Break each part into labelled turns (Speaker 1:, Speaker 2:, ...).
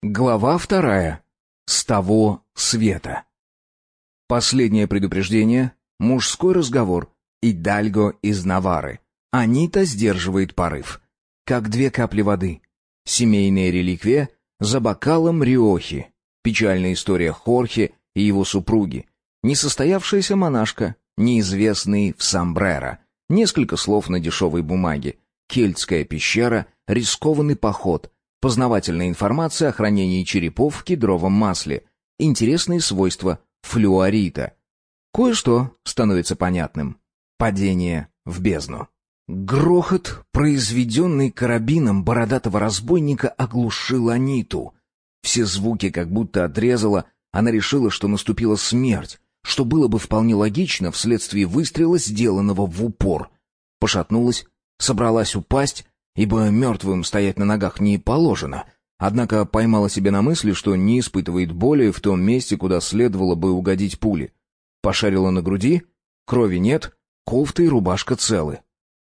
Speaker 1: Глава вторая. С того света. Последнее предупреждение. Мужской разговор. Идальго из Навары. Анита сдерживает порыв. Как две капли воды. Семейная реликвия за бокалом Риохи. Печальная история Хорхе и его супруги. Несостоявшаяся монашка, неизвестный в сомбреро. Несколько слов на дешевой бумаге. Кельтская пещера, рискованный поход, познавательная информация о хранении черепов в кедровом масле, интересные свойства флюорита. Кое-что становится понятным. Падение в бездну. Грохот, произведенный карабином бородатого разбойника, оглушил Аниту. Все звуки как будто отрезало, она решила, что наступила смерть, что было бы вполне логично вследствие выстрела, сделанного в упор. Пошатнулась, собралась упасть, ибо мертвым стоять на ногах не положено, однако поймала себя на мысли, что не испытывает боли в том месте, куда следовало бы угодить пули. Пошарила на груди, крови нет, кофта и рубашка целы.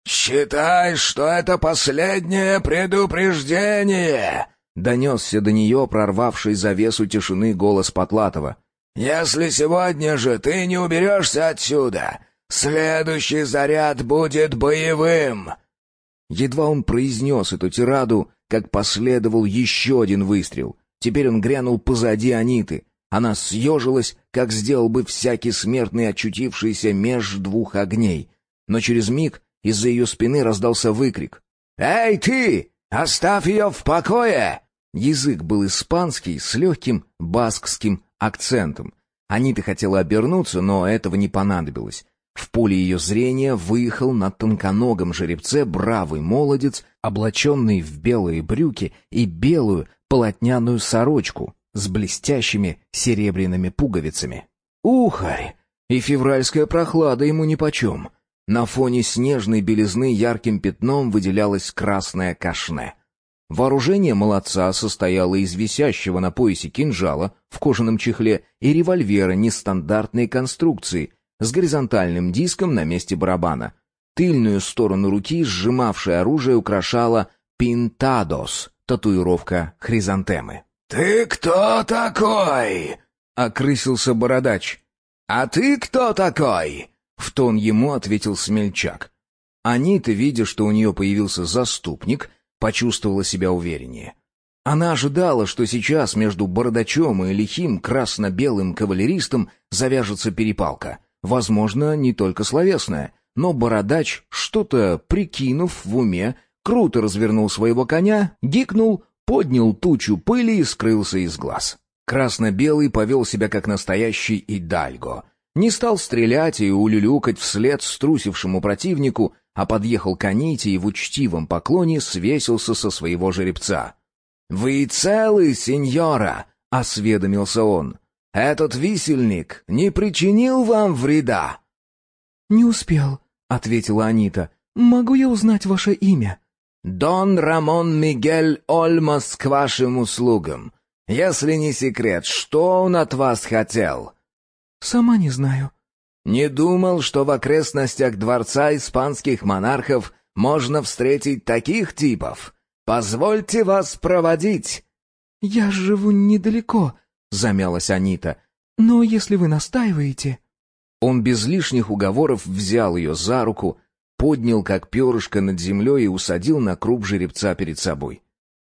Speaker 2: «Считай, что это последнее предупреждение!»
Speaker 1: — донесся до нее прорвавший завесу тишины голос Потлатова.
Speaker 2: «Если сегодня же ты не уберешься отсюда, следующий заряд будет боевым!»
Speaker 1: Едва он произнес эту тираду, как последовал еще один выстрел. Теперь он грянул позади Аниты. Она съежилась, как сделал бы всякий смертный, очутившийся меж двух огней. Но через миг из-за ее спины раздался выкрик. «Эй, ты! Оставь ее в покое!» Язык был испанский, с легким баскским акцентом. Анита хотела обернуться, но этого не понадобилось. В поле ее зрения выехал на тонконогом жеребце бравый молодец, облаченный в белые брюки и белую полотняную сорочку с блестящими серебряными пуговицами. Ухарь! И февральская прохлада ему нипочем. На фоне снежной белизны ярким пятном выделялась красная кашне. Вооружение молодца состояло из висящего на поясе кинжала в кожаном чехле и револьвера нестандартной конструкции — с горизонтальным диском на месте барабана. Тыльную сторону руки, сжимавшей оружие, украшала «Пинтадос» — татуировка хризантемы.
Speaker 2: «Ты кто такой?»
Speaker 1: — окрысился бородач.
Speaker 2: «А ты кто такой?»
Speaker 1: — в тон ему ответил смельчак. Анита, видя, что у нее появился заступник, почувствовала себя увереннее. Она ожидала, что сейчас между бородачом и лихим красно-белым кавалеристом завяжется перепалка. Возможно, не только словесное, но бородач, что-то прикинув в уме, круто развернул своего коня, гикнул, поднял тучу пыли и скрылся из глаз. Красно-белый повел себя как настоящий идальго. Не стал стрелять и улюлюкать вслед струсившему противнику, а подъехал к Аните и в учтивом поклоне свесился со своего жеребца. «Вы целы, сеньора?» — осведомился он. Этот висельник не причинил вам вреда?»
Speaker 3: «Не успел», — ответила Анита. «Могу я узнать ваше имя?»
Speaker 2: «Дон Рамон Мигель Ольмас к вашим услугам. Если не секрет, что он от вас хотел?»
Speaker 3: «Сама не знаю».
Speaker 2: «Не думал, что в окрестностях дворца испанских монархов можно встретить таких типов. Позвольте вас проводить».
Speaker 3: «Я живу недалеко»,
Speaker 1: замялась Анита.
Speaker 3: Но если вы настаиваете...
Speaker 1: Он без лишних уговоров взял ее за руку, поднял как перышко над землей и усадил на круп жеребца перед собой.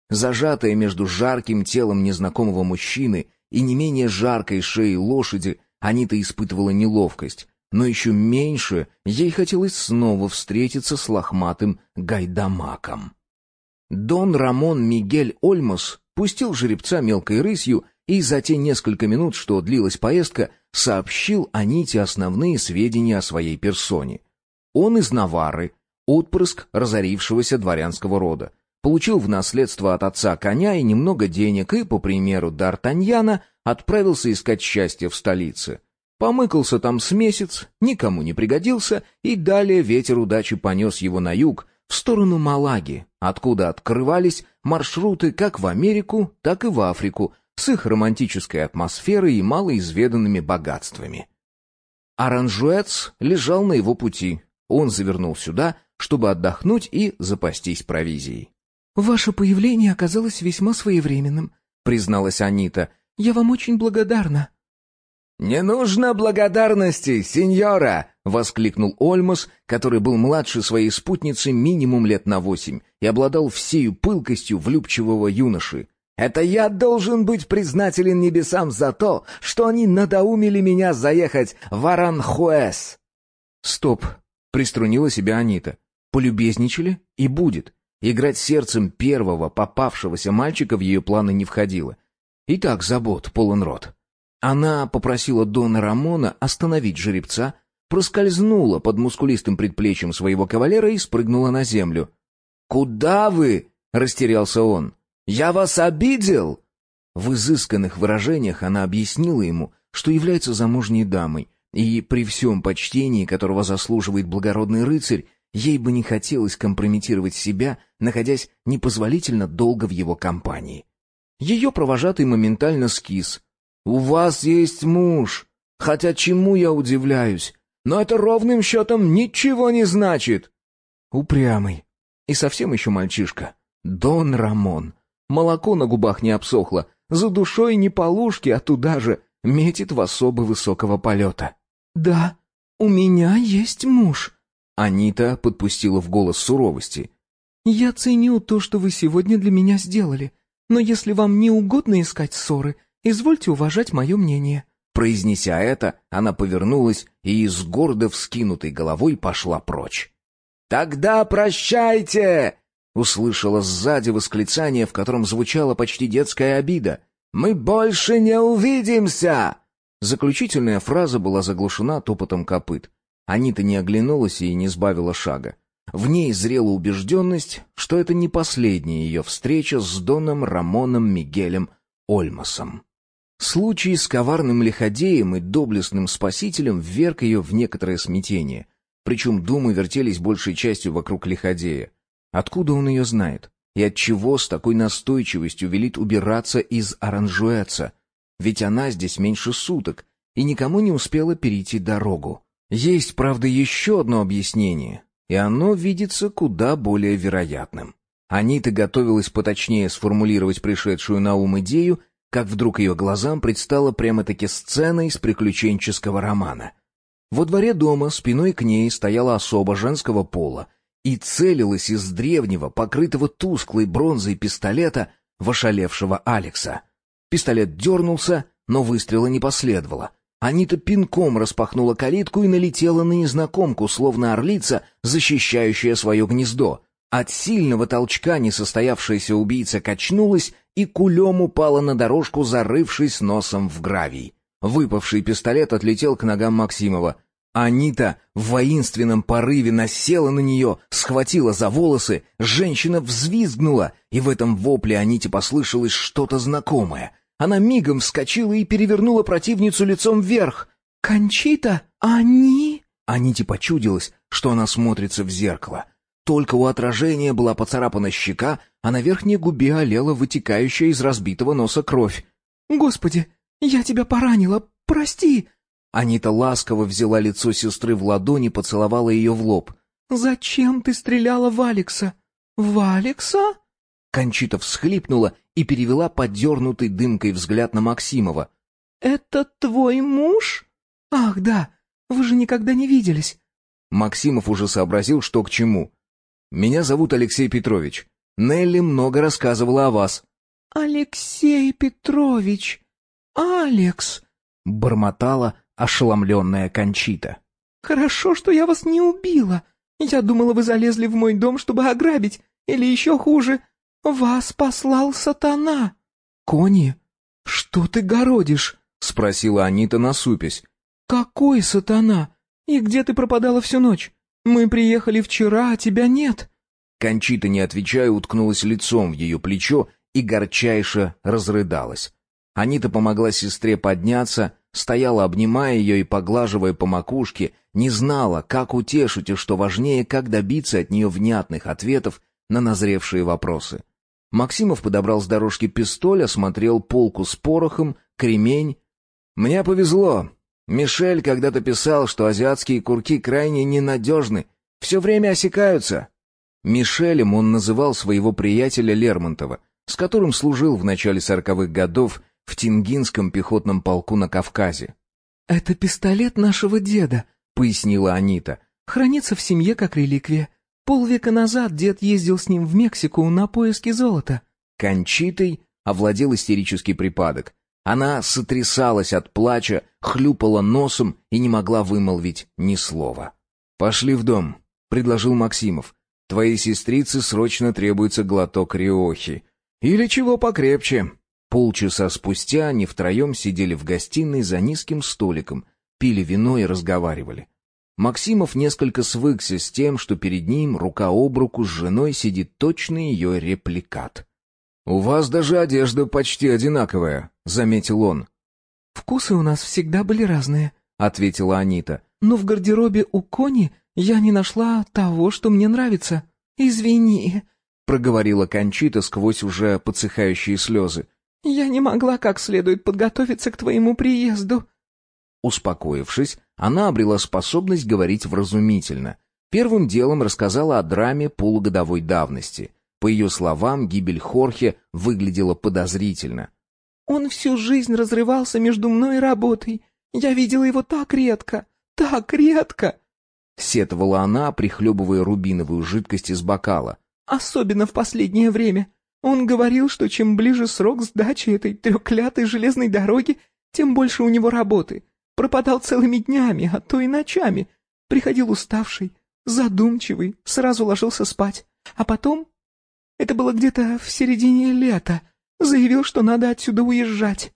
Speaker 1: Зажатая между жарким телом незнакомого мужчины и не менее жаркой шеей лошади, Анита испытывала неловкость, но еще меньше ей хотелось снова встретиться с лохматым гайдамаком. Дон Рамон Мигель Ольмос пустил жеребца мелкой рысью и за те несколько минут, что длилась поездка, сообщил Аните основные сведения о своей персоне. Он из Навары, отпрыск разорившегося дворянского рода. Получил в наследство от отца коня и немного денег и, по примеру Д'Артаньяна, отправился искать счастье в столице. Помыкался там с месяц, никому не пригодился, и далее ветер удачи понес его на юг, в сторону Малаги, откуда открывались маршруты как в Америку, так и в Африку, с их романтической атмосферой и малоизведанными богатствами. Аранжуэц лежал на его пути. Он завернул сюда, чтобы отдохнуть и запастись провизией.
Speaker 3: «Ваше появление оказалось весьма своевременным.
Speaker 1: — призналась Анита.
Speaker 3: «Я вам очень благодарна».
Speaker 2: «Не нужно благодарности, сеньора!» — воскликнул Ольмос, который был младше своей спутницы минимум лет на восемь и обладал всею пылкостью влюбчивого юноши. «Это я должен быть признателен небесам за то, что они надоумили меня заехать в Аранхуэс!»
Speaker 1: «Стоп!» — приструнила себя Анита. «Полюбезничали? И будет. Играть сердцем первого попавшегося мальчика в ее планы не входило. И так забот полон рот». Она попросила Дона Рамона остановить жеребца, проскользнула под мускулистым предплечьем своего кавалера и спрыгнула на землю.
Speaker 2: «Куда вы?» — растерялся он. «Я вас обидел?»
Speaker 1: В изысканных выражениях она объяснила ему, что является замужней дамой, и при всем почтении, которого заслуживает благородный рыцарь, ей бы не хотелось компрометировать себя, находясь непозволительно долго в его компании. Ее провожатый моментально скис. «У вас есть муж, хотя чему я удивляюсь? Но это ровным счетом ничего не значит!» Упрямый. И совсем еще мальчишка. Дон Рамон. Молоко на губах не обсохло, за душой не полушки, а туда же метит в особо высокого полета.
Speaker 3: «Да, у меня есть муж», —
Speaker 1: Анита подпустила в голос суровости.
Speaker 3: «Я ценю то, что вы сегодня для меня сделали, но если вам не угодно искать ссоры, извольте уважать мое мнение».
Speaker 1: Произнеся это, она повернулась и с гордо вскинутой головой пошла прочь.
Speaker 2: «Тогда прощайте!» — услышала сзади восклицание, в котором звучала почти детская обида. «Мы больше не увидимся!»
Speaker 1: Заключительная фраза была заглушена топотом копыт. Анита не оглянулась и не сбавила шага. В ней зрела убежденность, что это не последняя ее встреча с Доном Рамоном Мигелем Ольмасом. Случай с коварным лиходеем и доблестным спасителем вверг ее в некоторое смятение. Причем думы вертелись большей частью вокруг лиходея. Откуда он ее знает? И от чего с такой настойчивостью велит убираться из Оранжуэца? Ведь она здесь меньше суток и никому не успела перейти дорогу. Есть, правда, еще одно объяснение, и оно видится куда более вероятным. Анита готовилась поточнее сформулировать пришедшую на ум идею, как вдруг ее глазам предстала прямо-таки сцена из приключенческого романа. Во дворе дома спиной к ней стояла особа женского пола и целилась из древнего, покрытого тусклой бронзой пистолета в ошалевшего Алекса — Пистолет дернулся, но выстрела не последовало. Анита пинком распахнула калитку и налетела на незнакомку, словно орлица, защищающая свое гнездо. От сильного толчка несостоявшаяся убийца качнулась и кулем упала на дорожку, зарывшись носом в гравий. Выпавший пистолет отлетел к ногам Максимова. Анита в воинственном порыве насела на нее, схватила за волосы, женщина взвизгнула, и в этом вопле Аните послышалось что-то знакомое. Она мигом вскочила и перевернула противницу лицом вверх.
Speaker 3: «Кончита? Они?»
Speaker 1: Аните почудилось, что она смотрится в зеркало. Только у отражения была поцарапана щека, а на верхней губе олела вытекающая из разбитого носа кровь.
Speaker 3: «Господи, я тебя поранила, прости!»
Speaker 1: Анита ласково взяла лицо сестры в ладони, поцеловала ее в лоб.
Speaker 3: «Зачем ты стреляла в Алекса?» «В Алекса?»
Speaker 1: Кончита всхлипнула и перевела подернутый дымкой взгляд на Максимова.
Speaker 3: «Это твой муж? Ах, да, вы же никогда не виделись».
Speaker 1: Максимов уже сообразил, что к чему. «Меня зовут Алексей Петрович. Нелли много рассказывала о вас».
Speaker 3: «Алексей Петрович! Алекс!» — бормотала ошеломленная Кончита. «Хорошо, что я вас не убила. Я думала, вы залезли в мой дом, чтобы ограбить, или еще хуже, «Вас послал сатана!»
Speaker 1: «Кони, что ты городишь?» — спросила Анита насупясь.
Speaker 3: «Какой сатана? И где ты пропадала всю ночь? Мы приехали вчера, а тебя нет».
Speaker 1: Кончита, не отвечая, уткнулась лицом в ее плечо и горчайше разрыдалась. Анита помогла сестре подняться, стояла, обнимая ее и поглаживая по макушке, не знала, как утешить и, что важнее, как добиться от нее внятных ответов на назревшие вопросы. Максимов подобрал с дорожки пистоль, осмотрел полку с порохом, кремень. «Мне повезло. Мишель когда-то писал, что азиатские курки крайне ненадежны, все время осекаются». Мишелем он называл своего приятеля Лермонтова, с которым служил в начале сороковых годов в Тингинском пехотном полку на Кавказе.
Speaker 3: «Это пистолет нашего деда», — пояснила Анита. «Хранится в семье как реликвия. Полвека назад дед ездил с ним в Мексику на поиски золота».
Speaker 1: Кончитой овладел истерический припадок. Она сотрясалась от плача, хлюпала носом и не могла вымолвить ни слова. «Пошли в дом», — предложил Максимов. «Твоей сестрице срочно требуется глоток риохи. Или чего покрепче». Полчаса спустя они втроем сидели в гостиной за низким столиком, пили вино и разговаривали. Максимов несколько свыкся с тем, что перед ним рука об руку с женой сидит точно ее репликат. «У вас даже одежда почти одинаковая», — заметил он.
Speaker 3: «Вкусы у нас всегда были разные», — ответила Анита. «Но в гардеробе у Кони я не нашла того, что мне нравится. Извини», — проговорила Кончита сквозь уже подсыхающие слезы. «Я не могла как следует подготовиться к твоему приезду».
Speaker 1: Успокоившись, она обрела способность говорить вразумительно. Первым делом рассказала о драме полугодовой давности. По ее словам, гибель Хорхе выглядела подозрительно.
Speaker 3: «Он всю жизнь разрывался между мной и работой. Я видела его так редко, так редко!»
Speaker 1: Сетовала она, прихлебывая рубиновую жидкость из бокала.
Speaker 3: «Особенно в последнее время. Он говорил, что чем ближе срок сдачи этой треклятой железной дороги, тем больше у него работы. Пропадал целыми днями, а то и ночами. Приходил уставший, задумчивый, сразу ложился спать. А потом, это было где-то в середине лета, заявил, что надо отсюда уезжать.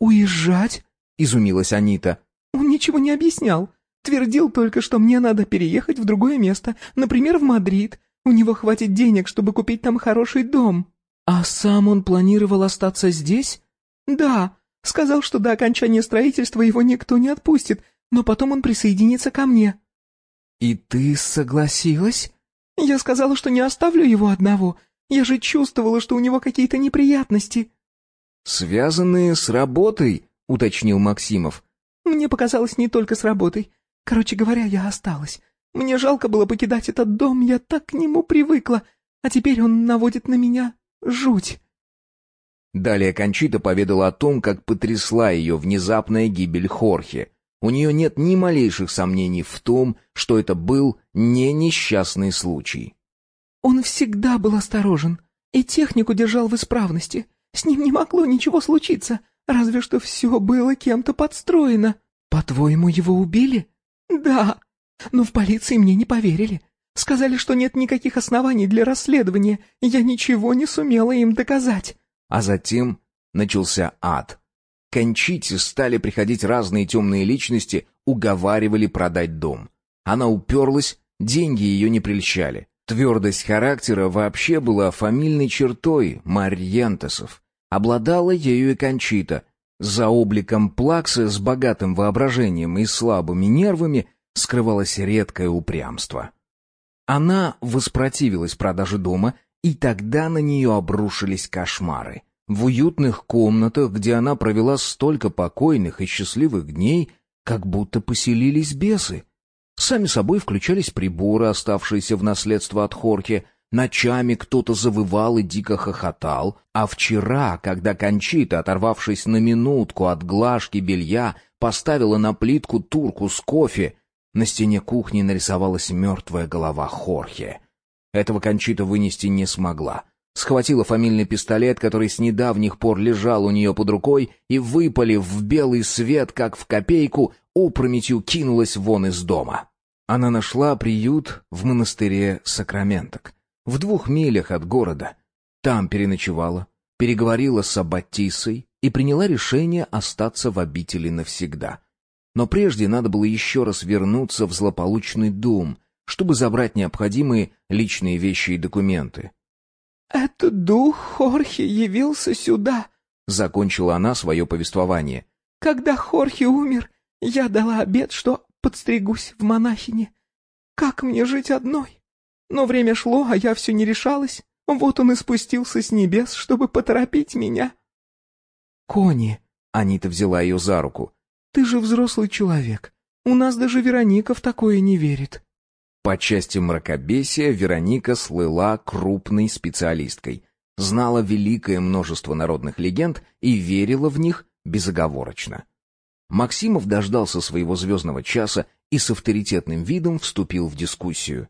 Speaker 3: «Уезжать?» — изумилась Анита. «Он ничего не объяснял. Твердил только, что мне надо переехать в другое место, например, в Мадрид, у него хватит денег, чтобы купить там хороший дом. А сам он планировал остаться здесь? Да, сказал, что до окончания строительства его никто не отпустит, но потом он присоединится ко мне. И ты согласилась? Я сказала, что не оставлю его одного. Я же чувствовала, что у него какие-то неприятности.
Speaker 1: Связанные с работой, уточнил Максимов.
Speaker 3: Мне показалось не только с работой. Короче говоря, я осталась. Мне жалко было покидать этот дом, я так к нему привыкла, а теперь он наводит на меня жуть.
Speaker 1: Далее Кончита поведала о том, как потрясла ее внезапная гибель Хорхе. У нее нет ни малейших сомнений в том, что это был не несчастный случай.
Speaker 3: Он всегда был осторожен и технику держал в исправности. С ним не могло ничего случиться, разве что все было кем-то подстроено. По-твоему, его убили? Да, но в полиции мне не поверили. Сказали, что нет никаких оснований для расследования, я ничего не сумела им доказать.
Speaker 1: А затем начался ад. Кончите стали приходить разные темные личности, уговаривали продать дом. Она уперлась, деньги ее не прельщали. Твердость характера вообще была фамильной чертой Марьентесов. Обладала ею и Кончита. За обликом Плаксы с богатым воображением и слабыми нервами скрывалось редкое упрямство. Она воспротивилась продаже дома, и тогда на нее обрушились кошмары. В уютных комнатах, где она провела столько покойных и счастливых дней, как будто поселились бесы. Сами собой включались приборы, оставшиеся в наследство от Хорки. Ночами кто-то завывал и дико хохотал, а вчера, когда Кончита, оторвавшись на минутку от глажки белья, поставила на плитку турку с кофе, на стене кухни нарисовалась мертвая голова Хорхе. Этого Кончита вынести не смогла. Схватила фамильный пистолет, который с недавних пор лежал у нее под рукой, и, выпалив в белый свет, как в копейку, опрометью кинулась вон из дома. Она нашла приют в монастыре Сакраменток, в двух милях от города. Там переночевала, переговорила с Аббатисой и приняла решение остаться в обители навсегда — но прежде надо было еще раз вернуться в злополучный дом, чтобы забрать необходимые личные вещи и документы.
Speaker 3: «Этот дух Хорхе явился сюда», — закончила она свое повествование. «Когда Хорхе умер, я дала обет, что подстригусь в монахине. Как мне жить одной? Но время шло, а я все не решалась. Вот он и спустился с небес, чтобы поторопить меня». «Кони», — Анита взяла ее за руку, ты же взрослый человек. У нас даже Вероника в такое не верит».
Speaker 1: По части мракобесия Вероника слыла крупной специалисткой. знала великое множество народных легенд и верила в них безоговорочно. Максимов дождался своего звездного часа и с авторитетным видом вступил в дискуссию.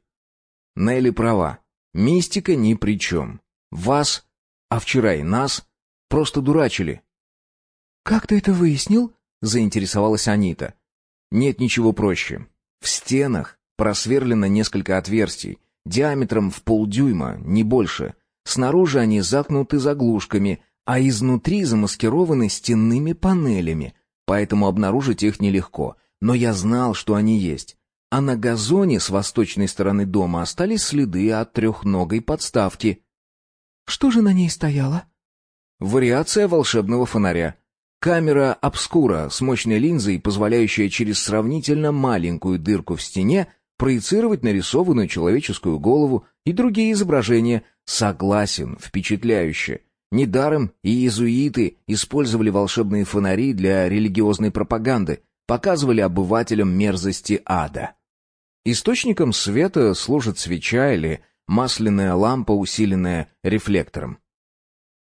Speaker 1: Нелли права. Мистика ни при чем. Вас, а вчера и нас, просто дурачили.
Speaker 3: «Как ты это выяснил?»
Speaker 1: — заинтересовалась Анита. «Нет ничего проще. В стенах просверлено несколько отверстий, диаметром в полдюйма, не больше. Снаружи они заткнуты заглушками, а изнутри замаскированы стенными панелями, поэтому обнаружить их нелегко. Но я знал, что они есть. А на газоне с восточной стороны дома остались следы от трехногой подставки.
Speaker 3: Что же на ней стояло?
Speaker 1: Вариация волшебного фонаря. Камера обскура с мощной линзой, позволяющая через сравнительно маленькую дырку в стене проецировать нарисованную человеческую голову и другие изображения. Согласен, впечатляюще. Недаром и иезуиты использовали волшебные фонари для религиозной пропаганды, показывали обывателям мерзости ада. Источником света служит свеча или масляная лампа, усиленная рефлектором.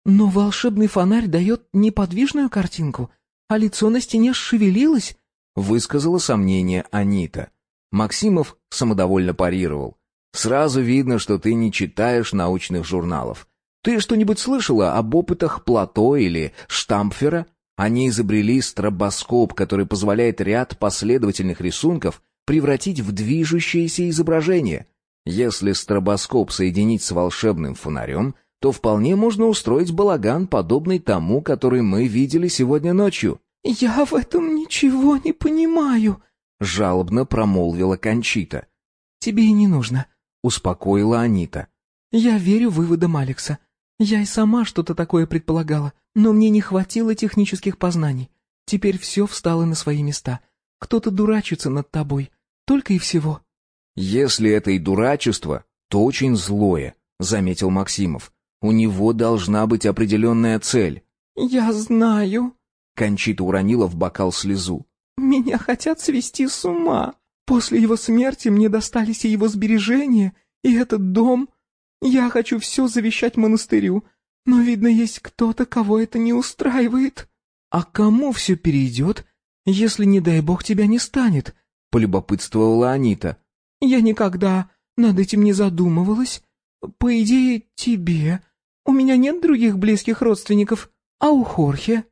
Speaker 3: «Но волшебный фонарь дает неподвижную картинку, а лицо на стене шевелилось», —
Speaker 1: высказала сомнение Анита. Максимов самодовольно парировал. «Сразу видно, что ты не читаешь научных журналов. Ты что-нибудь слышала об опытах Плато или Штампфера? Они изобрели стробоскоп, который позволяет ряд последовательных рисунков превратить в движущееся изображение. Если стробоскоп соединить с волшебным фонарем, то вполне можно устроить балаган, подобный тому, который мы видели сегодня ночью».
Speaker 3: «Я в этом ничего не понимаю»,
Speaker 1: жалобно промолвила Кончита.
Speaker 3: Тебе и не нужно,
Speaker 1: успокоила Анита.
Speaker 3: Я верю выводам Алекса. Я и сама что-то такое предполагала, но мне не хватило технических познаний. Теперь все встало на свои места. Кто-то дурачится над тобой, только и всего.
Speaker 1: Если это и дурачество, то очень злое, заметил Максимов. У него должна быть определенная цель.
Speaker 3: Я знаю.
Speaker 1: Кончита уронила в бокал слезу.
Speaker 3: Меня хотят свести с ума. После его смерти мне достались и его сбережения, и этот дом. Я хочу все завещать монастырю, но, видно, есть кто-то, кого это не устраивает. А кому все перейдет, если, не дай бог, тебя не станет?» — полюбопытствовала Анита. «Я никогда над этим не задумывалась. По идее, тебе. У меня нет других близких родственников, а у Хорхе.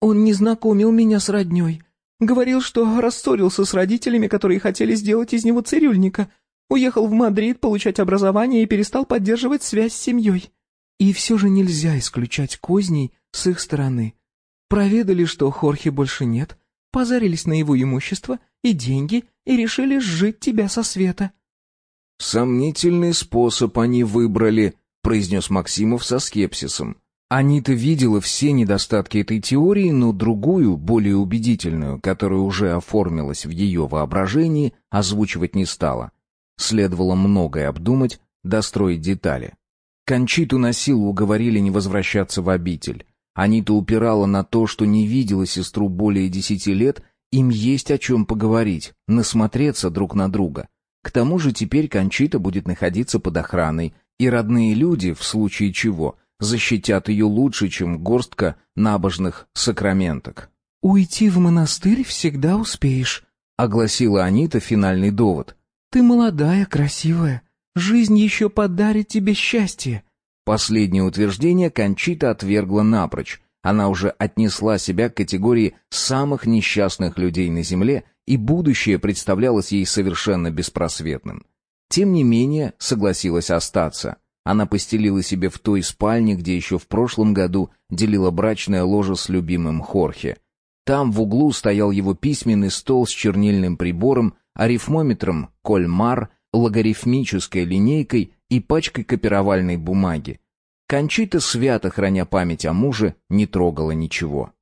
Speaker 3: Он не знакомил меня с родней». Говорил, что рассорился с родителями, которые хотели сделать из него цирюльника. Уехал в Мадрид получать образование и перестал поддерживать связь с семьей. И все же нельзя исключать козней с их стороны. Проведали, что Хорхе больше нет, позарились на его имущество и деньги и решили сжить тебя со света.
Speaker 1: «Сомнительный способ они выбрали», — произнес Максимов со скепсисом. Анита видела все недостатки этой теории, но другую, более убедительную, которая уже оформилась в ее воображении, озвучивать не стала. Следовало многое обдумать, достроить детали. Кончиту на силу уговорили не возвращаться в обитель. Анита упирала на то, что не видела сестру более десяти лет, им есть о чем поговорить, насмотреться друг на друга. К тому же теперь Кончита будет находиться под охраной, и родные люди, в случае чего, защитят ее лучше, чем горстка набожных сакраменток.
Speaker 3: «Уйти в монастырь всегда успеешь», — огласила Анита финальный довод. «Ты молодая, красивая. Жизнь еще подарит тебе счастье».
Speaker 1: Последнее утверждение Кончита отвергла напрочь. Она уже отнесла себя к категории самых несчастных людей на Земле, и будущее представлялось ей совершенно беспросветным. Тем не менее, согласилась остаться. Она постелила себе в той спальне, где еще в прошлом году делила брачное ложе с любимым Хорхе. Там в углу стоял его письменный стол с чернильным прибором, арифмометром «Кольмар», логарифмической линейкой и пачкой копировальной бумаги. Кончита, свято храня память о муже, не трогала ничего.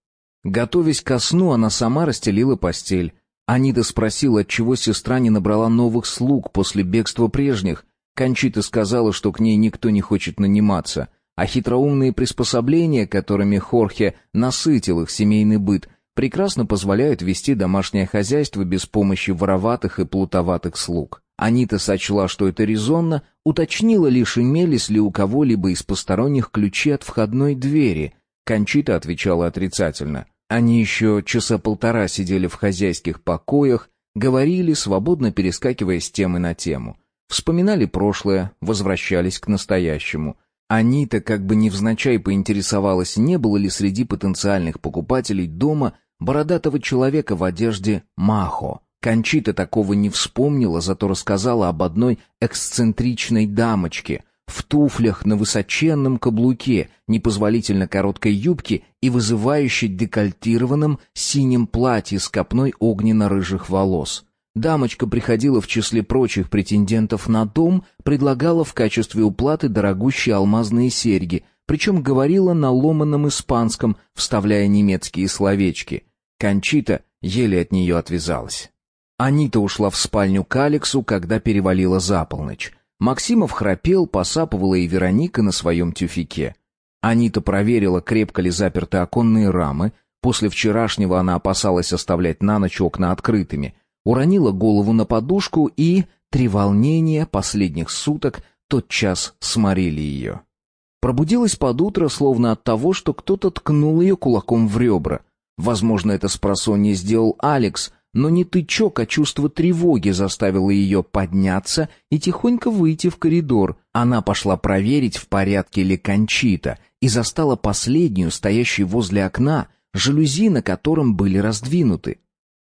Speaker 1: Готовясь ко сну, она сама расстелила постель. Анида спросила, отчего сестра не набрала новых слуг после бегства прежних, Кончита сказала, что к ней никто не хочет наниматься, а хитроумные приспособления, которыми Хорхе насытил их семейный быт, прекрасно позволяют вести домашнее хозяйство без помощи вороватых и плутоватых слуг. Анита сочла, что это резонно, уточнила лишь, имелись ли у кого-либо из посторонних ключи от входной двери. Кончита отвечала отрицательно. Они еще часа полтора сидели в хозяйских покоях, говорили, свободно перескакивая с темы на тему. Вспоминали прошлое, возвращались к настоящему. Анита как бы невзначай поинтересовалась, не было ли среди потенциальных покупателей дома бородатого человека в одежде Махо. Кончита такого не вспомнила, зато рассказала об одной эксцентричной дамочке в туфлях на высоченном каблуке, непозволительно короткой юбке и вызывающе декольтированном синем платье с копной огненно-рыжих волос. Дамочка приходила в числе прочих претендентов на дом, предлагала в качестве уплаты дорогущие алмазные серьги, причем говорила на ломаном испанском, вставляя немецкие словечки. Кончита еле от нее отвязалась. Анита ушла в спальню к Алексу, когда перевалила за полночь. Максимов храпел, посапывала и Вероника на своем тюфике. Анита проверила, крепко ли заперты оконные рамы. После вчерашнего она опасалась оставлять на ночь окна открытыми. Уронила голову на подушку и... Три волнения последних суток тотчас сморили ее. Пробудилась под утро, словно от того, что кто-то ткнул ее кулаком в ребра. Возможно, это спросонье сделал Алекс, но не тычок, а чувство тревоги заставило ее подняться и тихонько выйти в коридор. Она пошла проверить, в порядке ли Кончита, и застала последнюю, стоящую возле окна, жалюзи на котором были раздвинуты.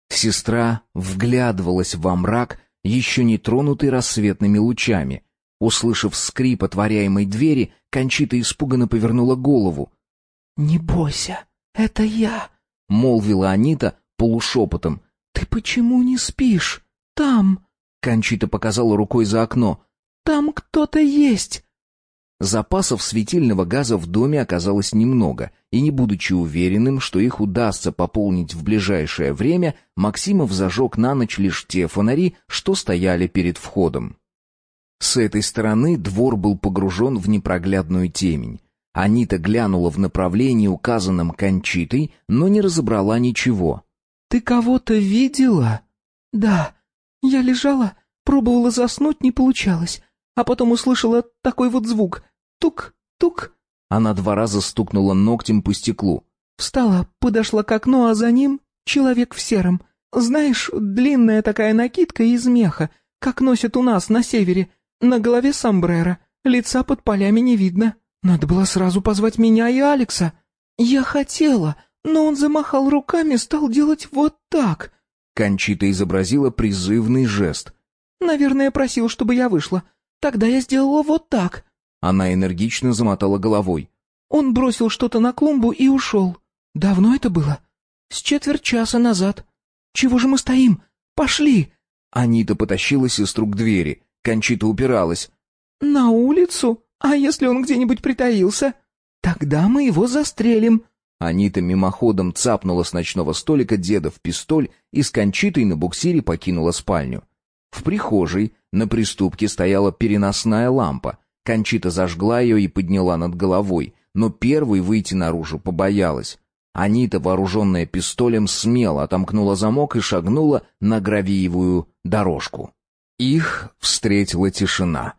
Speaker 1: Сестра вглядывалась во мрак, еще не тронутый рассветными лучами. Услышав скрип отворяемой двери, Кончита испуганно повернула голову.
Speaker 3: «Не бойся, это я», —
Speaker 1: молвила Анита полушепотом.
Speaker 3: «Ты почему не спишь? Там...»
Speaker 1: Кончита показала рукой за окно.
Speaker 3: «Там кто-то есть!»
Speaker 1: Запасов светильного газа в доме оказалось немного, и не будучи уверенным, что их удастся пополнить в ближайшее время, Максимов зажег на ночь лишь те фонари, что стояли перед входом. С этой стороны двор был погружен в непроглядную темень. Анита глянула в направлении, указанном Кончитой, но не разобрала ничего.
Speaker 3: «Ты кого-то видела?» «Да. Я лежала, пробовала заснуть, не получалось. А потом услышала такой вот звук. Тук-тук».
Speaker 1: Она два раза стукнула ногтем по стеклу.
Speaker 3: Встала, подошла к окну, а за ним человек в сером. Знаешь, длинная такая накидка из меха, как носят у нас на севере. На голове сомбреро, лица под полями не видно. Надо было сразу позвать меня и Алекса. Я хотела, но он замахал руками, стал делать вот так.
Speaker 1: Кончита изобразила призывный жест.
Speaker 3: Наверное, просил, чтобы я вышла. Тогда я сделала вот так.
Speaker 1: Она энергично замотала головой.
Speaker 3: Он бросил что-то на клумбу и ушел. Давно это было? С четверть часа назад. Чего же мы стоим? Пошли.
Speaker 1: Анита потащила сестру к двери. Кончита упиралась.
Speaker 3: На улицу? А если он где-нибудь притаился? Тогда мы его застрелим.
Speaker 1: Анита мимоходом цапнула с ночного столика деда в пистоль и с кончитой на буксире покинула спальню. В прихожей на приступке стояла переносная лампа. Кончита зажгла ее и подняла над головой, но первой выйти наружу побоялась. Анита, вооруженная пистолем, смело отомкнула замок и шагнула на гравиевую дорожку. Их встретила тишина.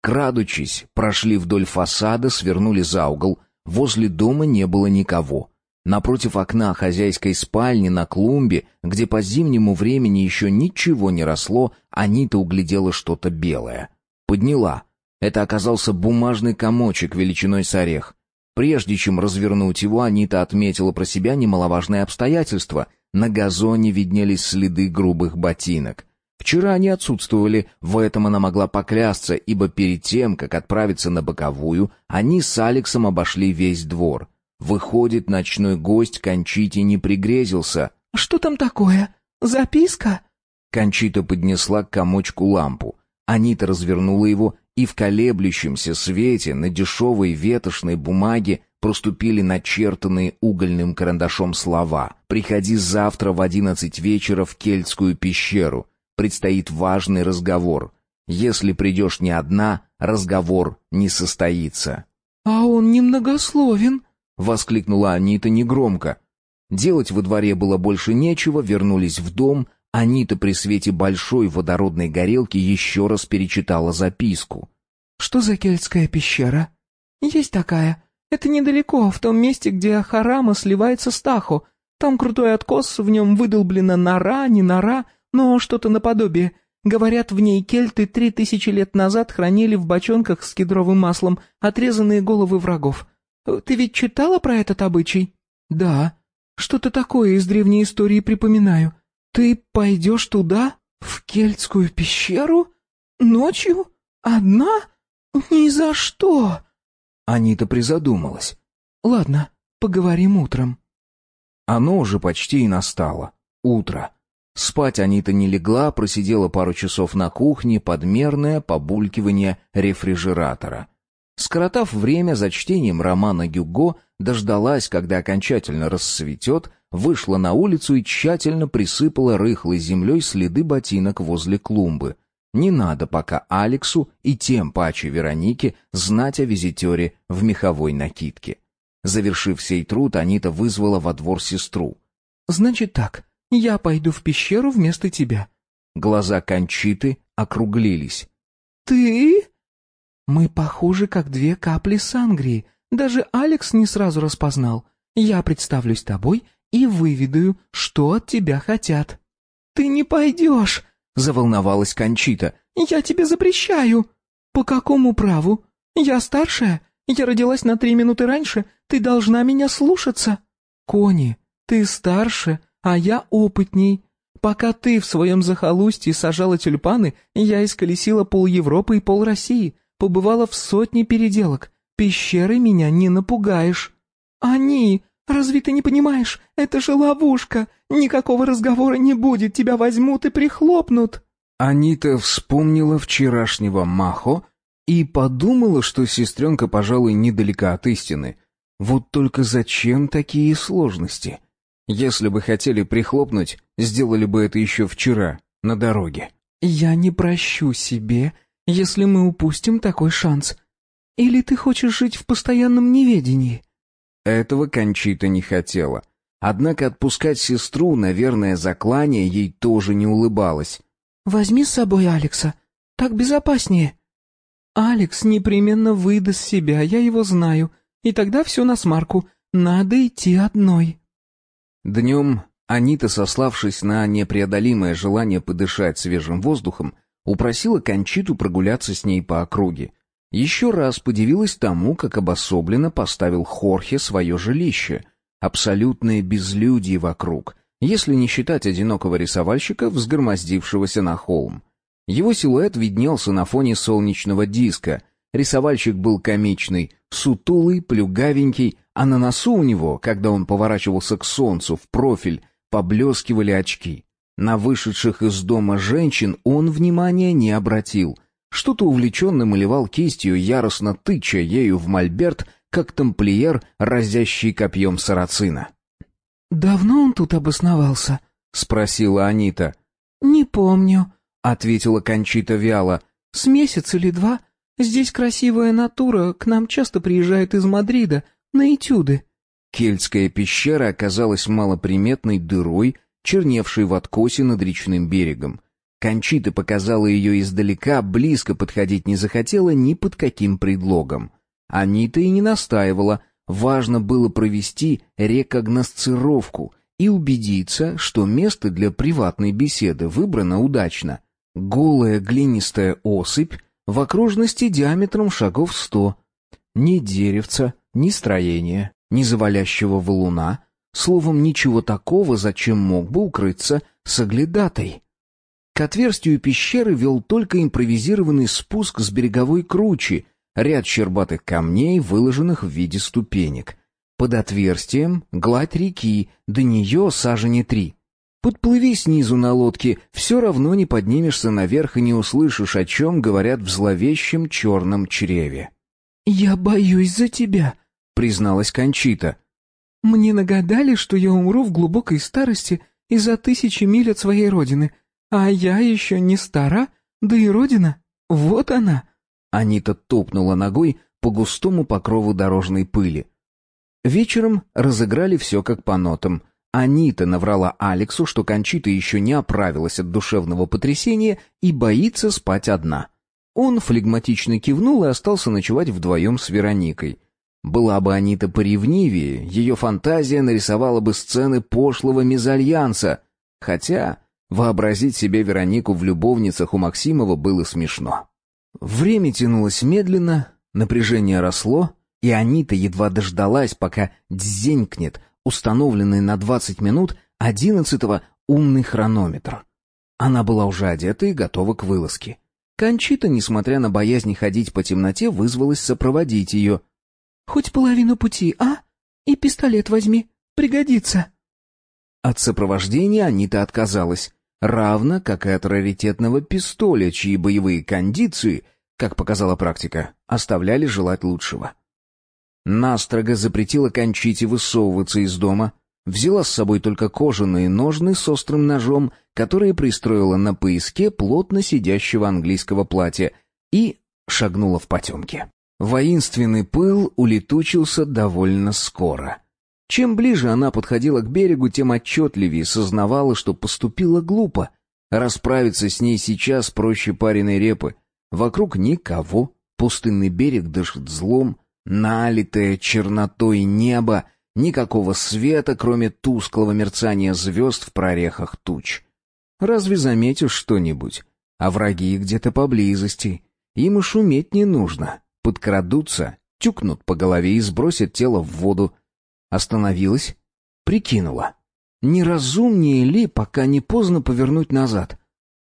Speaker 1: Крадучись, прошли вдоль фасада, свернули за угол — Возле дома не было никого. Напротив окна хозяйской спальни на клумбе, где по зимнему времени еще ничего не росло, Анита углядела что-то белое. Подняла. Это оказался бумажный комочек величиной с орех. Прежде чем развернуть его, Анита отметила про себя немаловажное обстоятельство. На газоне виднелись следы грубых ботинок. Вчера они отсутствовали, в этом она могла поклясться, ибо перед тем, как отправиться на боковую, они с Алексом обошли весь двор. Выходит, ночной гость Кончите не пригрезился.
Speaker 3: «Что там такое? Записка?»
Speaker 1: Кончита поднесла к комочку лампу. Анита развернула его, и в колеблющемся свете на дешевой ветошной бумаге проступили начертанные угольным карандашом слова «Приходи завтра в одиннадцать вечера в Кельтскую пещеру предстоит важный разговор. Если придешь не одна, разговор не состоится».
Speaker 3: «А он немногословен», —
Speaker 1: воскликнула Анита негромко. Делать во дворе было больше нечего, вернулись в дом. Анита при свете большой водородной горелки еще раз перечитала записку.
Speaker 3: «Что за кельтская пещера?» «Есть такая. Это недалеко, в том месте, где Харама сливается с Тахо. Там крутой откос, в нем выдолблена нора, не нора, но что-то наподобие. Говорят, в ней кельты три тысячи лет назад хранили в бочонках с кедровым маслом отрезанные головы врагов. Ты ведь читала про этот обычай? Да. Что-то такое из древней истории припоминаю. Ты пойдешь туда? В кельтскую пещеру? Ночью? Одна? Ни за что.
Speaker 1: Анита призадумалась.
Speaker 3: Ладно, поговорим утром.
Speaker 1: Оно уже почти и настало. Утро. Спать Анита не легла, просидела пару часов на кухне, подмерное побулькивание рефрижератора. Скоротав время за чтением романа Гюго, дождалась, когда окончательно рассветет, вышла на улицу и тщательно присыпала рыхлой землей следы ботинок возле клумбы. Не надо пока Алексу и тем паче Веронике знать о визитере в меховой накидке. Завершив сей труд, Анита вызвала во двор сестру.
Speaker 3: «Значит так, я пойду в пещеру вместо тебя».
Speaker 1: Глаза Кончиты округлились.
Speaker 3: «Ты?» «Мы похожи, как две капли сангрии. Даже Алекс не сразу распознал. Я представлюсь тобой и выведаю, что от тебя хотят». «Ты не пойдешь!» — заволновалась Кончита. «Я тебе запрещаю!» «По какому праву? Я старшая? Я родилась на три минуты раньше. Ты должна меня слушаться!» «Кони, ты старше, а я опытней. Пока ты в своем захолустье сажала тюльпаны, я исколесила пол Европы и пол России, побывала в сотне переделок. Пещеры меня не напугаешь. Они, разве ты не понимаешь? Это же ловушка. Никакого разговора не будет, тебя возьмут и прихлопнут.
Speaker 1: Анита вспомнила вчерашнего Махо и подумала, что сестренка, пожалуй, недалека от истины. Вот только зачем такие сложности? Если бы хотели прихлопнуть, сделали бы это еще вчера, на дороге.
Speaker 3: «Я не прощу себе, если мы упустим такой шанс. Или ты хочешь жить в постоянном неведении?»
Speaker 1: Этого Кончита не хотела. Однако отпускать сестру, наверное, заклание ей тоже не улыбалось.
Speaker 3: «Возьми с собой Алекса. Так безопаснее». «Алекс непременно выдаст себя, я его знаю. И тогда все на смарку. Надо идти одной».
Speaker 1: Днем Анита, сославшись на непреодолимое желание подышать свежим воздухом, упросила Кончиту прогуляться с ней по округе. Еще раз подивилась тому, как обособленно поставил Хорхе свое жилище. Абсолютное безлюдие вокруг, если не считать одинокого рисовальщика, взгромоздившегося на холм. Его силуэт виднелся на фоне солнечного диска. Рисовальщик был комичный, сутулый, плюгавенький, а на носу у него, когда он поворачивался к солнцу в профиль, поблескивали очки. На вышедших из дома женщин он внимания не обратил. Что-то увлеченно малевал кистью, яростно тыча ею в мольберт, как тамплиер, разящий копьем сарацина.
Speaker 3: «Давно он тут обосновался?»
Speaker 1: — спросила Анита.
Speaker 3: «Не помню», — ответила Кончита вяло. «С месяц или два. Здесь красивая натура, к нам часто приезжает из Мадрида, на этюды».
Speaker 1: Кельтская пещера оказалась малоприметной дырой, черневшей в откосе над речным берегом. Кончита показала ее издалека, близко подходить не захотела ни под каким предлогом. Анита и не настаивала, важно было провести рекогносцировку и убедиться, что место для приватной беседы выбрано удачно. Голая глинистая осыпь в окружности диаметром шагов сто. Ни деревца, ни строения, ни завалящего валуна, словом, ничего такого, зачем мог бы укрыться соглядатой. К отверстию пещеры вел только импровизированный спуск с береговой кручи, ряд щербатых камней, выложенных в виде ступенек. Под отверстием — гладь реки, до нее сажени три. Подплыви снизу на лодке, все равно не поднимешься наверх и не услышишь, о чем говорят в зловещем черном чреве.
Speaker 3: «Я боюсь за тебя», — призналась Кончита. «Мне нагадали, что я умру в глубокой старости и за тысячи миль от своей родины, а я еще не стара, да и родина, вот она».
Speaker 1: Анита топнула ногой по густому покрову дорожной пыли. Вечером разыграли все как по нотам. Анита наврала Алексу, что Кончита еще не оправилась от душевного потрясения и боится спать одна. Он флегматично кивнул и остался ночевать вдвоем с Вероникой. Была бы Анита поревнивее, ее фантазия нарисовала бы сцены пошлого мезальянса, хотя вообразить себе Веронику в любовницах у Максимова было смешно. Время тянулось медленно, напряжение росло, и Анита едва дождалась, пока дзенькнет установленный на двадцать минут одиннадцатого умный хронометр. Она была уже одета и готова к вылазке. Кончита, несмотря на боязнь ходить по темноте, вызвалась сопроводить ее —
Speaker 3: Хоть половину пути, а? И пистолет возьми, пригодится».
Speaker 1: От сопровождения Анита отказалась, равно как и от раритетного пистоля, чьи боевые кондиции, как показала практика, оставляли желать лучшего. Настрого запретила Кончите высовываться из дома, взяла с собой только кожаные ножны с острым ножом, которые пристроила на пояске плотно сидящего английского платья, и шагнула в потемки. Воинственный пыл улетучился довольно скоро. Чем ближе она подходила к берегу, тем отчетливее сознавала, что поступила глупо. Расправиться с ней сейчас проще пареной репы. Вокруг никого, пустынный берег дышит злом, налитое чернотой небо, никакого света, кроме тусклого мерцания звезд в прорехах туч. Разве заметишь что-нибудь? А враги где-то поблизости. Им и шуметь не нужно. Подкрадутся, тюкнут по голове и сбросят тело в воду. Остановилась, прикинула. Неразумнее ли, пока не поздно повернуть назад?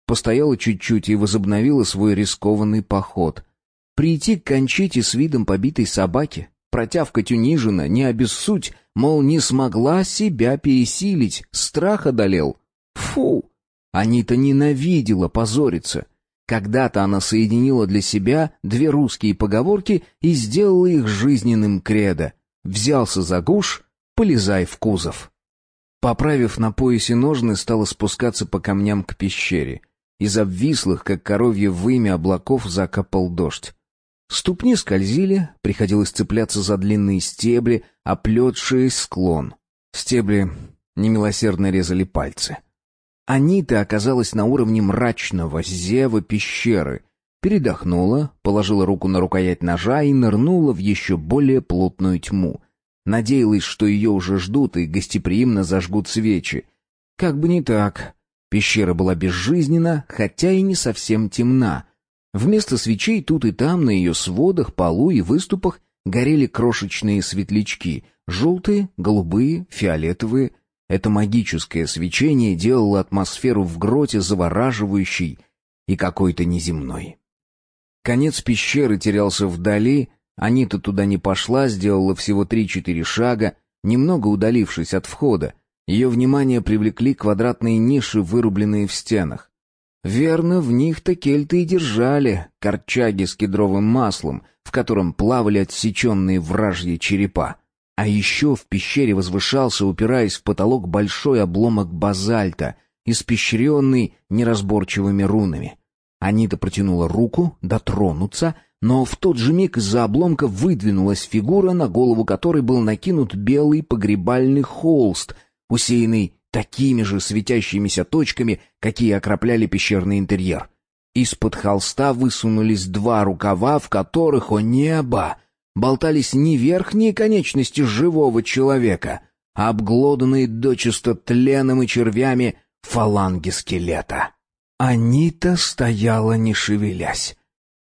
Speaker 1: Постояла чуть-чуть и возобновила свой рискованный поход. Прийти к Кончите с видом побитой собаки, протявкать униженно, не обессудь, мол, не смогла себя пересилить, страх одолел. Фу! Анита ненавидела позориться. Когда-то она соединила для себя две русские поговорки и сделала их жизненным кредо. Взялся за гуш, полезай в кузов. Поправив на поясе ножны, стала спускаться по камням к пещере. Из обвислых, как коровье вымя облаков, закапал дождь. Ступни скользили, приходилось цепляться за длинные стебли, оплетшие склон. Стебли немилосердно резали пальцы. Анита оказалась на уровне мрачного зева пещеры. Передохнула, положила руку на рукоять ножа и нырнула в еще более плотную тьму. Надеялась, что ее уже ждут и гостеприимно зажгут свечи. Как бы не так. Пещера была безжизненна, хотя и не совсем темна. Вместо свечей тут и там на ее сводах, полу и выступах горели крошечные светлячки — желтые, голубые, фиолетовые — это магическое свечение делало атмосферу в гроте завораживающей и какой-то неземной. Конец пещеры терялся вдали, Анита туда не пошла, сделала всего три-четыре шага, немного удалившись от входа. Ее внимание привлекли квадратные ниши, вырубленные в стенах. Верно, в них-то кельты и держали корчаги с кедровым маслом, в котором плавали отсеченные вражьи черепа. А еще в пещере возвышался, упираясь в потолок, большой обломок базальта, испещренный неразборчивыми рунами. Анита протянула руку, дотронуться, но в тот же миг из-за обломка выдвинулась фигура, на голову которой был накинут белый погребальный холст, усеянный такими же светящимися точками, какие окропляли пещерный интерьер. Из-под холста высунулись два рукава, в которых, о небо, болтались не верхние конечности живого человека, а обглоданные дочисто тленом и червями фаланги скелета. Анита стояла, не шевелясь.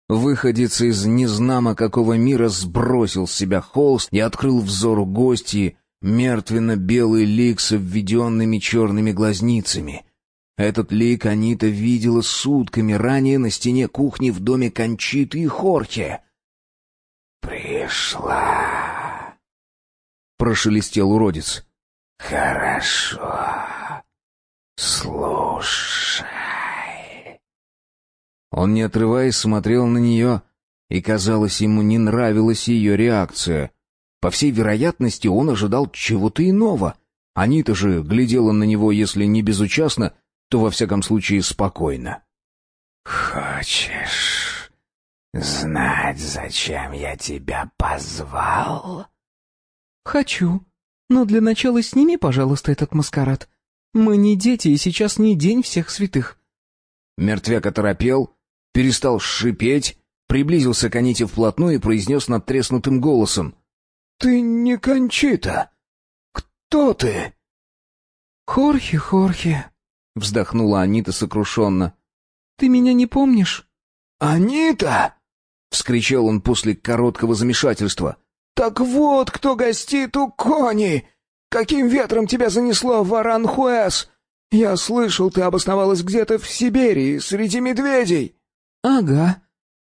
Speaker 1: Выходец из незнамо какого мира сбросил с себя холст и открыл взору гости мертвенно-белый лик с обведенными черными глазницами. Этот лик Анита видела сутками ранее на стене кухни в доме Кончиты и Хорхе —
Speaker 2: «Пришла!»
Speaker 1: — прошелестел уродец.
Speaker 2: «Хорошо. Слушай».
Speaker 1: Он, не отрываясь, смотрел на нее, и, казалось, ему не нравилась ее реакция. По всей вероятности, он ожидал чего-то иного. Анита же глядела на него, если не безучастно, то, во всяком случае, спокойно.
Speaker 2: «Хочешь «Знать, зачем я тебя позвал?»
Speaker 3: «Хочу», Но для начала сними, пожалуйста, этот маскарад. Мы не дети, и сейчас не день всех святых».
Speaker 2: Мертвяк оторопел, перестал шипеть, приблизился к Аните вплотную и произнес надтреснутым голосом. «Ты не Кончита! Кто ты?»
Speaker 3: «Хорхе, Хорхе», — вздохнула Анита сокрушенно. «Ты меня не помнишь?»
Speaker 2: «Анита!» — вскричал он после короткого замешательства. «Так вот, кто гостит у Кони! Каким ветром тебя занесло в Аранхуэс? Я слышал, ты обосновалась где-то в Сибири, среди медведей!»
Speaker 3: «Ага.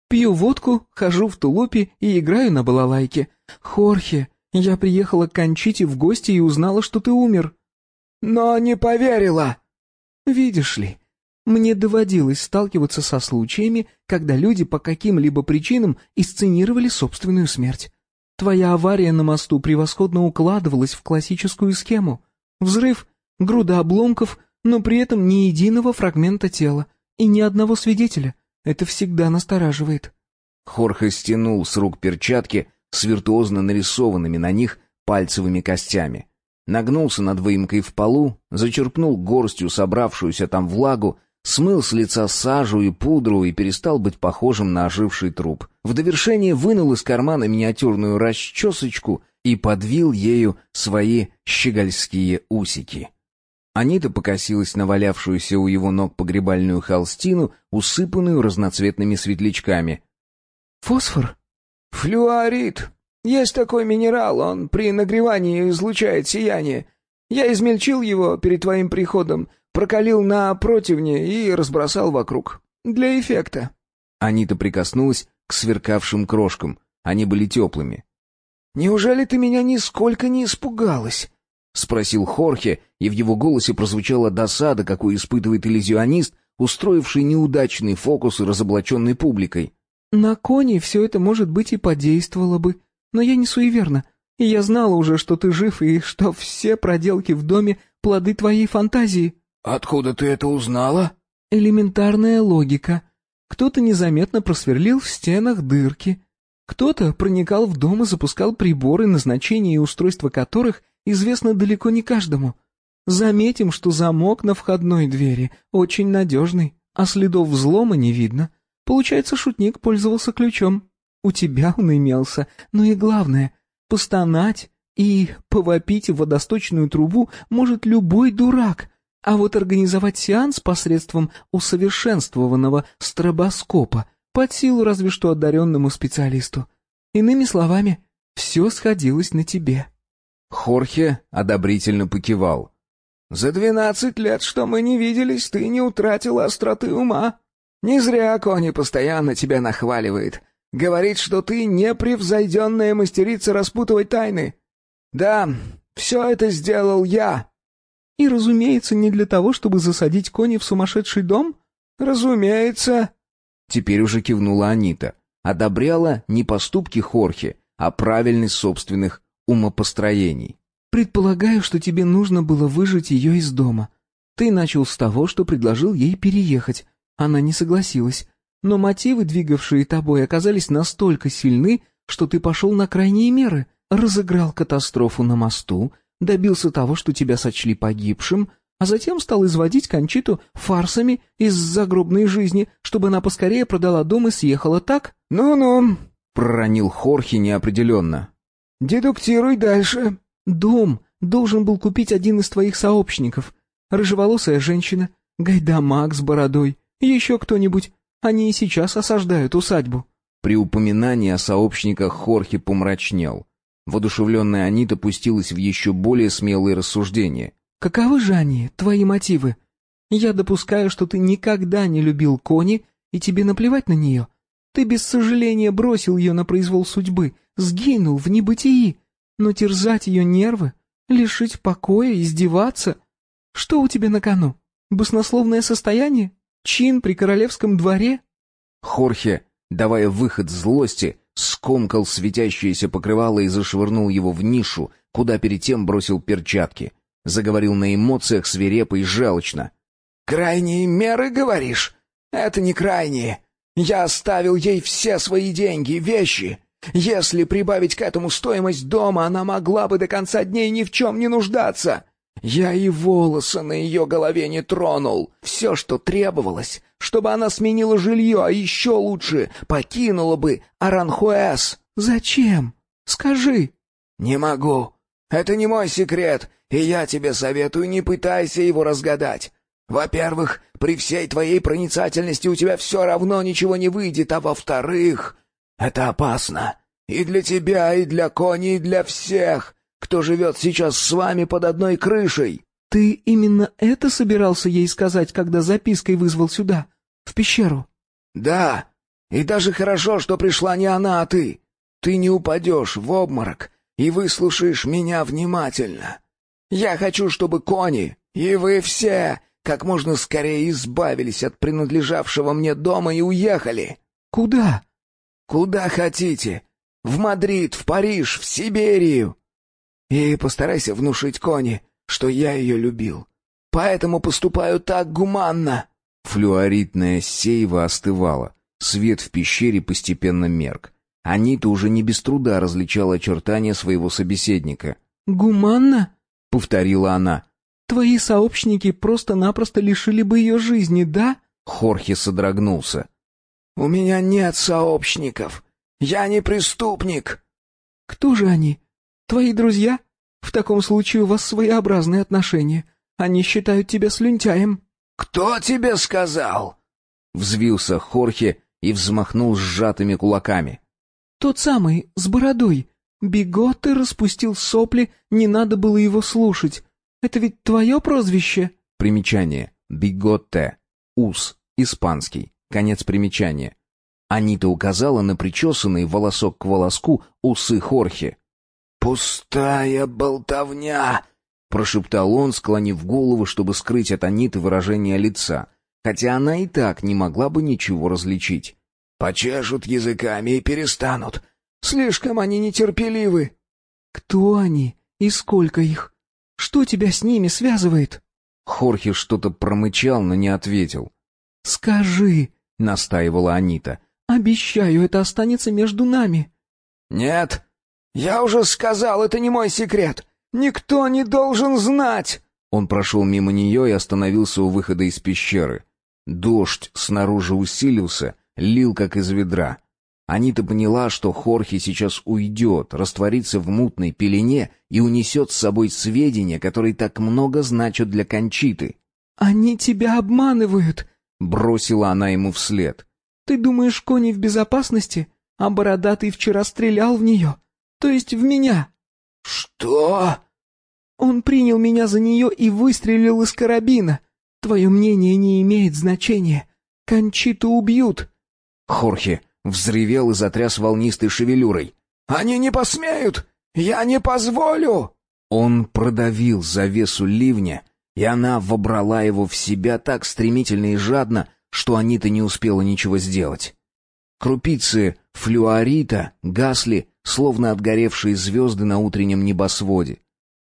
Speaker 3: Пью водку, хожу в тулупе и играю на балалайке. Хорхе, я приехала к Кончите в гости и узнала, что ты умер».
Speaker 2: «Но не поверила!»
Speaker 3: «Видишь ли, мне доводилось сталкиваться со случаями, когда люди по каким-либо причинам исценировали собственную смерть. Твоя авария на мосту превосходно укладывалась в классическую схему. Взрыв, груда обломков, но при этом ни единого фрагмента тела и ни одного свидетеля. Это всегда настораживает.
Speaker 2: Хорхе стянул с рук перчатки с виртуозно нарисованными на них пальцевыми костями. Нагнулся над выемкой в полу, зачерпнул горстью собравшуюся там влагу, смыл с лица сажу и пудру и перестал быть похожим на оживший труп. В довершение вынул из кармана миниатюрную расчесочку и подвил ею свои щегольские усики. Анита покосилась на валявшуюся у его ног погребальную холстину, усыпанную разноцветными светлячками.
Speaker 3: «Фосфор?»
Speaker 2: «Флюорит. Есть такой минерал, он при нагревании излучает сияние. Я измельчил его перед твоим приходом, прокалил на противне и разбросал вокруг. Для эффекта». Анита прикоснулась к сверкавшим крошкам. Они были теплыми. «Неужели ты меня нисколько не испугалась?» — спросил Хорхе, и в его голосе прозвучала досада, какую испытывает иллюзионист, устроивший неудачный фокус разоблаченный публикой.
Speaker 3: «На коне все это, может быть, и подействовало бы, но я не суеверна, и я знала уже, что ты жив, и что все проделки в доме — плоды твоей фантазии».
Speaker 2: «Откуда ты это узнала?»
Speaker 3: «Элементарная логика. Кто-то незаметно просверлил в стенах дырки. Кто-то проникал в дом и запускал приборы, назначение и устройство которых известно далеко не каждому. Заметим, что замок на входной двери очень надежный, а следов взлома не видно. Получается, шутник пользовался ключом. У тебя он имелся, но и главное — постонать и повопить в водосточную трубу может любой дурак — а вот организовать сеанс посредством усовершенствованного стробоскопа под силу разве что одаренному специалисту. Иными словами, все сходилось на тебе».
Speaker 2: Хорхе одобрительно покивал. «За двенадцать лет, что мы не виделись, ты не утратил остроты ума. Не зря Кони постоянно тебя нахваливает. Говорит, что ты непревзойденная мастерица распутывать тайны. Да, все это сделал я».
Speaker 3: И, разумеется, не для того, чтобы засадить кони в сумасшедший дом?
Speaker 2: Разумеется. Теперь уже кивнула Анита. Одобряла не поступки Хорхе, а правильность собственных умопостроений.
Speaker 3: Предполагаю, что тебе нужно было выжить ее из дома. Ты начал с того, что предложил ей переехать. Она не согласилась. Но мотивы, двигавшие тобой, оказались настолько сильны, что ты пошел на крайние меры, разыграл катастрофу на мосту, добился того, что тебя сочли погибшим, а затем стал изводить Кончиту фарсами из загробной жизни, чтобы она поскорее продала дом и съехала, так?
Speaker 2: «Ну-ну», — проронил Хорхи неопределенно. «Дедуктируй дальше».
Speaker 3: «Дом должен был купить один из твоих сообщников. Рыжеволосая женщина, гайдамак с бородой, еще кто-нибудь. Они и сейчас осаждают усадьбу».
Speaker 2: При упоминании о сообщниках Хорхи помрачнел. Водушевленная Анита пустилась в еще более смелые рассуждения.
Speaker 3: «Каковы же они, твои мотивы? Я допускаю, что ты никогда не любил Кони, и тебе наплевать на нее. Ты без сожаления бросил ее на произвол судьбы, сгинул в небытии. Но терзать ее нервы, лишить покоя, издеваться... Что у тебя на кону? Баснословное состояние? Чин при королевском дворе?»
Speaker 2: Хорхе, давая выход злости, скомкал светящееся покрывало и зашвырнул его в нишу, куда перед тем бросил перчатки. Заговорил на эмоциях свирепо и жалочно. «Крайние меры, говоришь? Это не крайние. Я оставил ей все свои деньги, вещи. Если прибавить к этому стоимость дома, она могла бы до конца дней ни в чем не нуждаться. Я и волосы на ее голове не тронул. Все, что требовалось, чтобы она сменила жилье, а еще лучше покинула бы Аранхуэс.
Speaker 3: Зачем? Скажи.
Speaker 2: Не могу. Это не мой секрет, и я тебе советую, не пытайся его разгадать. Во-первых, при всей твоей проницательности у тебя все равно ничего не выйдет, а во-вторых, это опасно. И для тебя, и для Кони, и для всех, кто живет сейчас с вами под одной крышей.
Speaker 3: Ты именно это собирался ей сказать, когда запиской вызвал сюда, в пещеру?
Speaker 2: Да, и даже хорошо, что пришла не она, а ты. Ты не упадешь в обморок и выслушаешь меня внимательно. Я хочу, чтобы Кони и вы все как можно скорее избавились от принадлежавшего мне дома и уехали.
Speaker 3: Куда?
Speaker 2: Куда хотите. В Мадрид, в Париж, в Сибирию. И постарайся внушить Кони, что я ее любил. Поэтому поступаю так гуманно.
Speaker 1: Флюоритная сейва остывала. Свет в пещере постепенно мерк. Анита уже не без труда различала очертания своего собеседника.
Speaker 3: «Гуманно?»
Speaker 1: — повторила она.
Speaker 3: Твои сообщники просто-напросто лишили бы ее жизни, да?
Speaker 1: Хорхе содрогнулся.
Speaker 2: У меня нет сообщников. Я не преступник.
Speaker 3: Кто же они? Твои друзья? В таком случае у вас своеобразные отношения. Они считают тебя слюнтяем.
Speaker 2: Кто тебе сказал?
Speaker 1: Взвился Хорхе и взмахнул сжатыми кулаками.
Speaker 3: Тот самый, с бородой. Бегот и распустил сопли, не надо было его слушать. Это ведь твое прозвище?»
Speaker 1: Примечание. Биготте. Ус. Испанский. Конец примечания. Анита указала на причесанный волосок к волоску усы Хорхе.
Speaker 2: «Пустая болтовня!»
Speaker 1: — прошептал он, склонив голову, чтобы скрыть от Аниты выражение лица, хотя она и так не могла бы ничего различить.
Speaker 2: «Почешут языками и перестанут. Слишком они нетерпеливы».
Speaker 3: «Кто они и сколько их?» Что тебя с ними связывает?»
Speaker 1: Хорхе что-то промычал, но не ответил.
Speaker 3: «Скажи», — настаивала Анита. «Обещаю, это останется между нами».
Speaker 2: «Нет, я уже сказал, это не мой секрет. Никто не должен знать».
Speaker 1: Он прошел мимо нее и остановился у выхода из пещеры. Дождь снаружи усилился, лил как из ведра. Анита поняла, что Хорхе сейчас уйдет, растворится в мутной пелене и унесет с собой сведения, которые так много значат для Кончиты.
Speaker 3: «Они тебя обманывают!»
Speaker 1: — бросила она ему вслед.
Speaker 3: «Ты думаешь, Кони в безопасности? А Бородатый вчера стрелял в нее, то есть в меня».
Speaker 2: «Что?»
Speaker 3: «Он принял меня за нее и выстрелил из карабина. Твое мнение не имеет значения. Кончиту убьют».
Speaker 1: «Хорхе, Взревел и затряс волнистой шевелюрой.
Speaker 2: «Они не посмеют! Я не позволю!»
Speaker 1: Он продавил завесу ливня, и она вобрала его в себя так стремительно и жадно, что Анита не успела ничего сделать. Крупицы флюорита гасли, словно отгоревшие звезды на утреннем небосводе.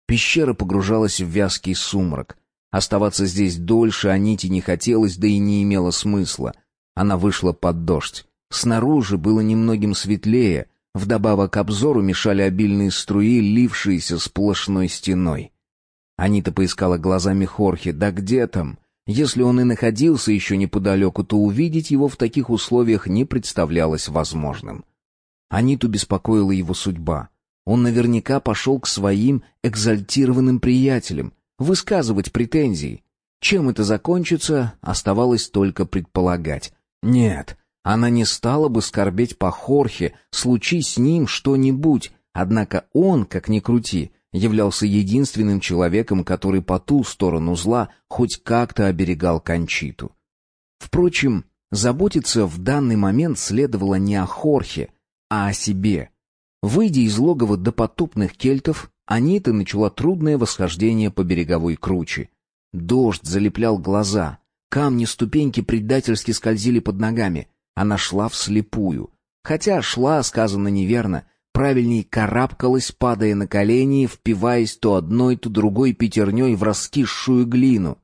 Speaker 1: Пещера погружалась в вязкий сумрак. Оставаться здесь дольше Аните не хотелось, да и не имело смысла. Она вышла под дождь. Снаружи было немногим светлее, вдобавок к обзору мешали обильные струи, лившиеся сплошной стеной. Анита поискала глазами Хорхе, да где там? Если он и находился еще неподалеку, то увидеть его в таких условиях не представлялось возможным. Аниту беспокоила его судьба. Он наверняка пошел к своим экзальтированным приятелям, высказывать претензии. Чем это закончится, оставалось только предполагать. Нет, она не стала бы скорбеть по Хорхе, случись с ним что-нибудь, однако он, как ни крути, являлся единственным человеком, который по ту сторону зла хоть как-то оберегал Кончиту. Впрочем, заботиться в данный момент следовало не о Хорхе, а о себе. Выйдя из логова допотопных кельтов, Анита начала трудное восхождение по береговой круче. Дождь залеплял глаза, камни ступеньки предательски скользили под ногами. Она шла вслепую. Хотя шла, сказано неверно, правильней карабкалась, падая на колени, впиваясь то одной, то другой пятерней в раскисшую глину.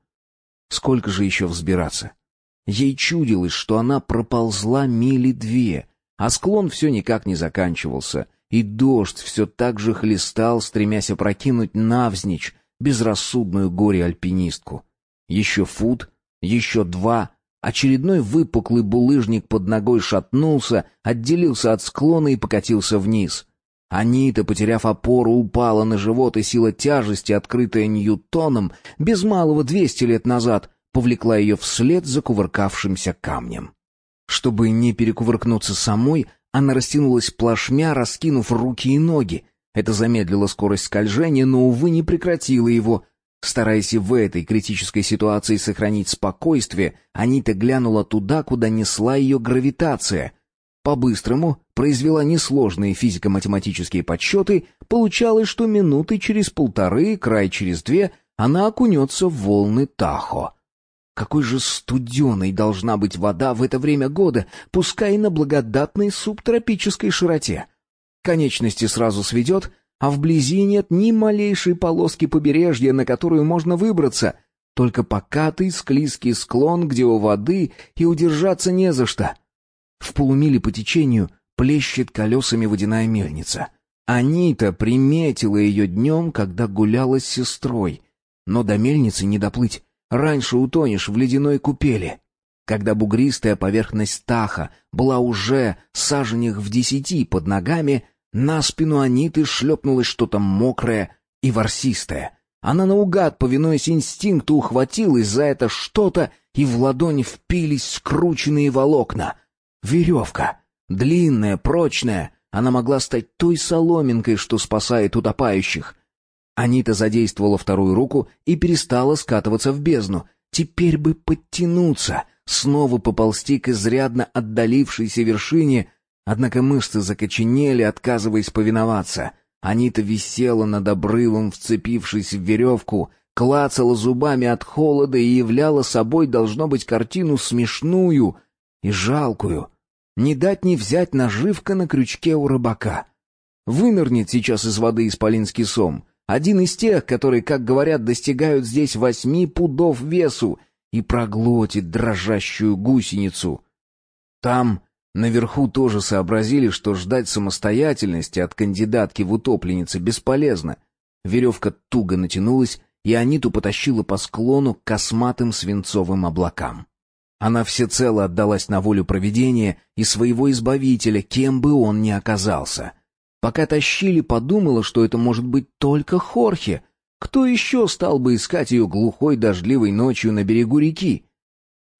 Speaker 1: Сколько же еще взбираться? Ей чудилось, что она проползла мили две,
Speaker 2: а склон все никак не заканчивался, и дождь все так же хлестал, стремясь опрокинуть навзничь безрассудную горе-альпинистку. Еще фут, еще два, очередной выпуклый булыжник под ногой шатнулся, отделился от склона и покатился вниз. Анита, потеряв опору, упала на живот, и сила тяжести, открытая Ньютоном, без малого двести лет назад, повлекла ее вслед за кувыркавшимся камнем. Чтобы не перекувыркнуться самой, она растянулась плашмя, раскинув руки и ноги. Это замедлило скорость скольжения, но, увы, не прекратило его. Стараясь в этой критической ситуации сохранить спокойствие, Анита глянула туда, куда несла ее гравитация, по-быстрому произвела несложные физико-математические подсчеты, получалось, что минуты через полторы, край через две, она окунется в волны Тахо. Какой же студеной должна быть вода в это время года, пускай и на благодатной субтропической широте. Конечности сразу сведет, а вблизи нет ни малейшей полоски побережья, на которую можно выбраться, только покатый склизкий склон, где у воды и удержаться не за что — в полумиле по течению плещет колесами водяная мельница. Анита приметила ее днем, когда гуляла с сестрой. Но до мельницы не доплыть. Раньше утонешь в ледяной купели. Когда бугристая поверхность Таха была уже саженях в десяти под ногами, на спину Аниты шлепнулось что-то мокрое и ворсистое. Она наугад, повинуясь инстинкту, ухватилась за это что-то, и в ладонь впились скрученные волокна — Веревка. Длинная, прочная. Она могла стать той соломинкой, что спасает утопающих. Анита задействовала вторую руку и перестала скатываться в бездну. Теперь бы подтянуться, снова поползти к изрядно отдалившейся вершине, однако мышцы закоченели, отказываясь повиноваться. Анита висела над обрывом, вцепившись в веревку, клацала зубами от холода и являла собой, должно быть, картину смешную — и жалкую. Не дать не взять наживка на крючке у рыбака. Вынырнет сейчас из воды исполинский сом. Один из тех, которые, как говорят, достигают здесь восьми пудов весу и проглотит дрожащую гусеницу. Там, наверху, тоже сообразили, что ждать самостоятельности от кандидатки в утопленницы бесполезно. Веревка туго натянулась, и Аниту потащила по склону к косматым свинцовым облакам. Она всецело отдалась на волю провидения и своего избавителя, кем бы он ни оказался. Пока тащили, подумала, что это может быть только Хорхе. Кто еще стал бы искать ее глухой дождливой ночью на берегу реки?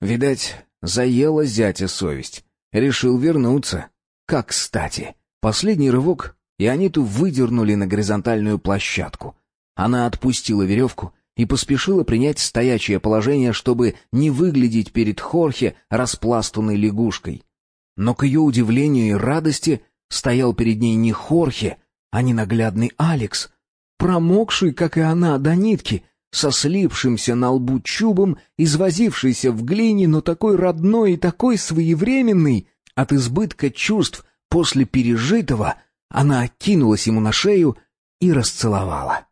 Speaker 2: Видать, заела зятя совесть. Решил вернуться. Как кстати. Последний рывок, и Аниту выдернули на горизонтальную площадку. Она отпустила веревку, и поспешила принять стоячее положение, чтобы не выглядеть перед Хорхе распластанной лягушкой. Но к ее удивлению и радости стоял перед ней не Хорхе, а ненаглядный Алекс, промокший, как и она, до нитки, со слипшимся на лбу чубом, извозившийся в глине, но такой родной и такой своевременный, от избытка чувств после пережитого, она кинулась ему на шею и расцеловала.